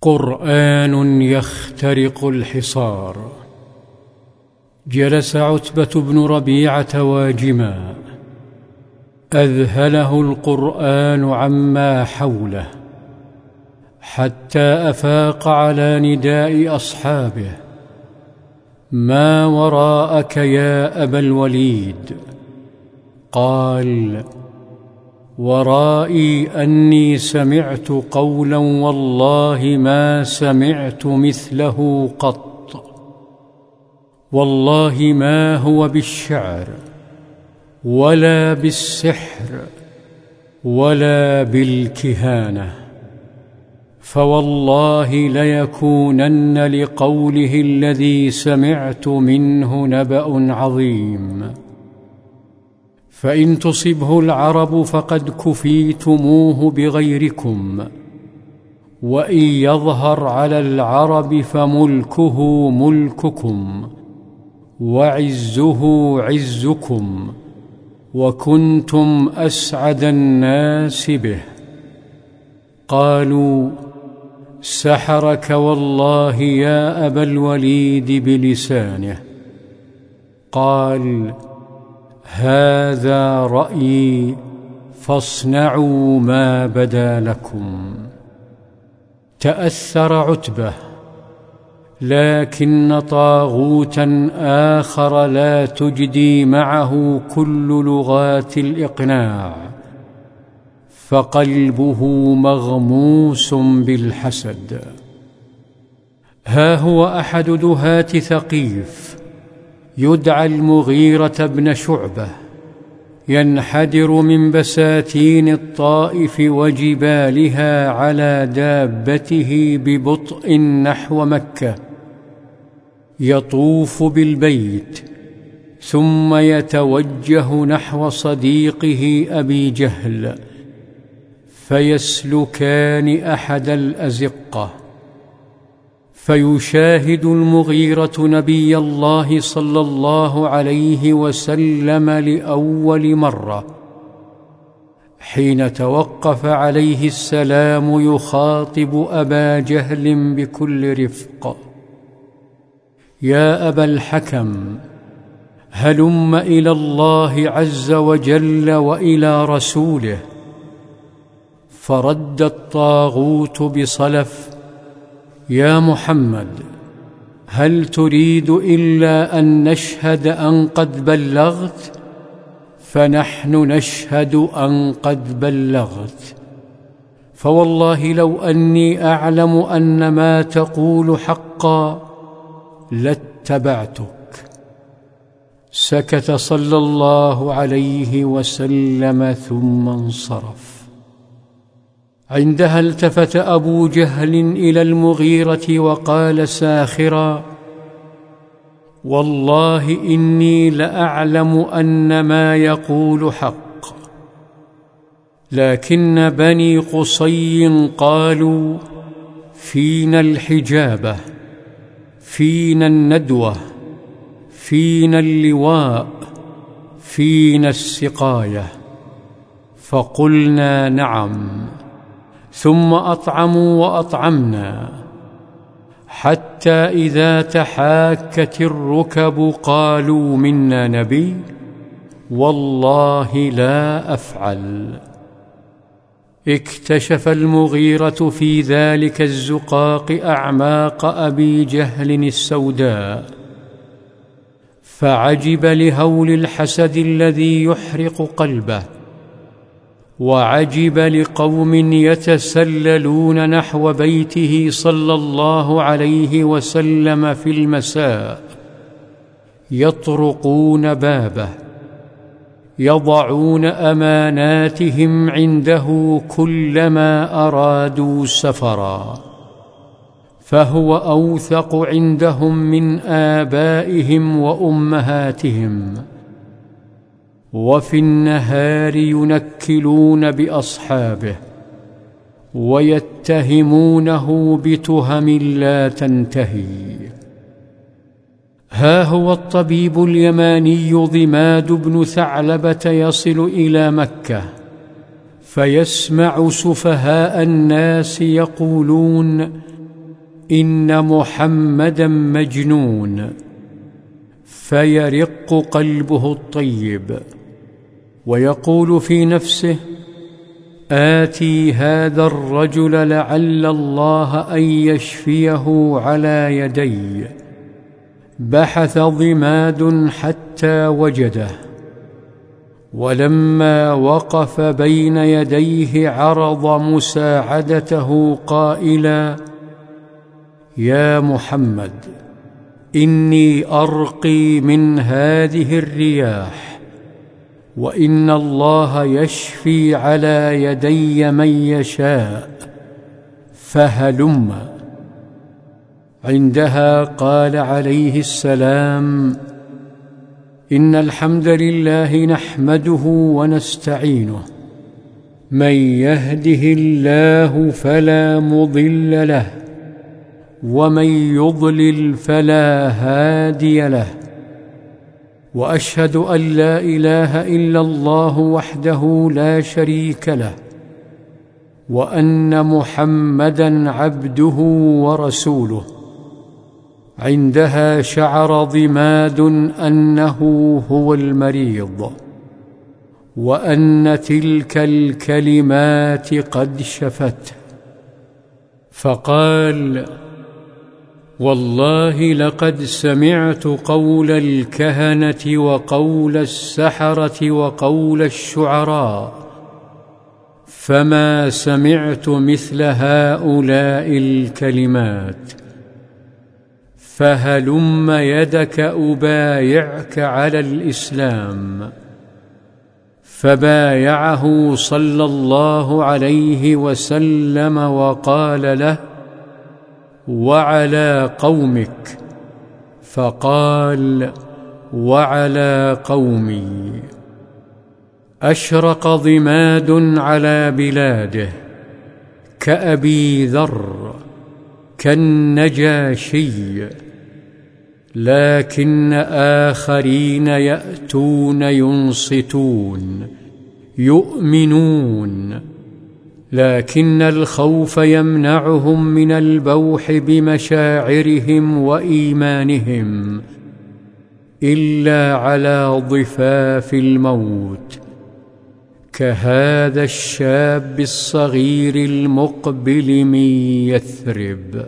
قرآن يخترق الحصار. جلس عتبة بن ربيعه واجما أذهله القرآن عما حوله حتى أفاق على نداء أصحابه. ما وراءك يا أبا الوليد؟ قال ورائي أني سمعت قولا والله ما سمعت مثله قط. والله ما هو بالشعر ولا بالسحر ولا بالكهانة. فوالله ليكونن لقوله الذي سمعت منه نبأ عظيم. فإن تصبه العرب فقد كفيتموه بغيركم وإن يظهر على العرب فملكه ملككم وعزه عزكم وكنتم أسعد الناس به. قالوا سحرك والله يا أبا الوليد بلسانه. قال هذا رأيي فاصنعوا ما بدا لكم. تأثر عتبة لكن طاغوتا آخر لا تجدي معه كل لغات الإقناع فقلبه مغموس بالحسد. ها هو أحد دهاه ثقيف يدعى المغيرة بن شعبة ينحدر من بساتين الطائف وجبالها على دابته ببطء نحو مكة. يطوف بالبيت ثم يتوجه نحو صديقه أبي جهل فيسلكان أحد الأزقة. فيشاهد المغيرة نبي الله صلى الله عليه وسلم لأول مرة. حين توقف عليه السلام يخاطب أبا جهل بكل رفق. يا أبا الحكم هلم إلى الله عز وجل وإلى رسوله. فرد الطاغوت بصلف يا محمد هل تريد إلا أن نشهد أن قد بلغت؟ فنحن نشهد أن قد بلغت. فوالله لو أني أعلم أن ما تقول حقا لاتبعتك. سكت صلى الله عليه وسلم ثم انصرف. عندها التفت أبو جهل إلى المغيرة وقال ساخرا والله إني لأعلم أن ما يقول حق. لكن بني قصي قالوا فينا الحجابة فينا الندوة فينا اللواء فينا السقاية. فقلنا نعم. ثم أطعموا وأطعمنا حتى إذا تحاكت الركب قالوا منا نبي والله لا أفعل. اكتشف المغيرة في ذلك الزقاق أعماق أبي جهل السوداء فعجب لهول الحسد الذي يحرق قلبه. وعجب لقوم يتسللون نحو بيته صلى الله عليه وسلم في المساء. يطرقون بابه. يضعون أماناتهم عنده كلما أرادوا سفرا. فهو أوثق عندهم من آبائهم وأمهاتهم. وفي النهار ينكلون بأصحابه ويتهمونه بتهم لا تنتهي. ها هو الطبيب اليماني ضماد بن ثعلبة يصل إلى مكة فيسمع سفهاء الناس يقولون إن محمدا مجنون فيرق قلبه الطيب. ويقول في نفسه آتي هذا الرجل لعل الله أن يشفيه على يدي. بحث ضماد حتى وجده. ولما وقف بين يديه عرض مساعدته قائلا يا محمد إني أرقي من هذه الرياح. وإن الله يشفي على يدي من يشاء فهلم. عندها قال عليه السلام إن الحمد لله نحمده ونستعينه. من يهده الله فلا مضل له ومن يضلل فلا هادي له. وأشهد أن لا إله إلا الله وحده لا شريك له وأن محمدا عبده ورسوله. عندها شعر ضماد أنه هو المريض وأن تلك الكلمات قد شفته. فقال والله لقد سمعت قول الكهنة وقول السحرة وقول الشعراء فما سمعت مثل هؤلاء الكلمات فهلم يدك أبايعك على الإسلام فبايعه صلى الله عليه وسلم وقال له وعلى قومك فقال وعلى قومي أشرق ضماد على بلاده كأبي ذر كالنجاشي لكن آخرين يأتون ينصتون يؤمنون لكن الخوف يمنعهم من البوح بمشاعرهم وإيمانهم إلا على ضفاف الموت كهذا الشاب الصغير المقبل من يثرب.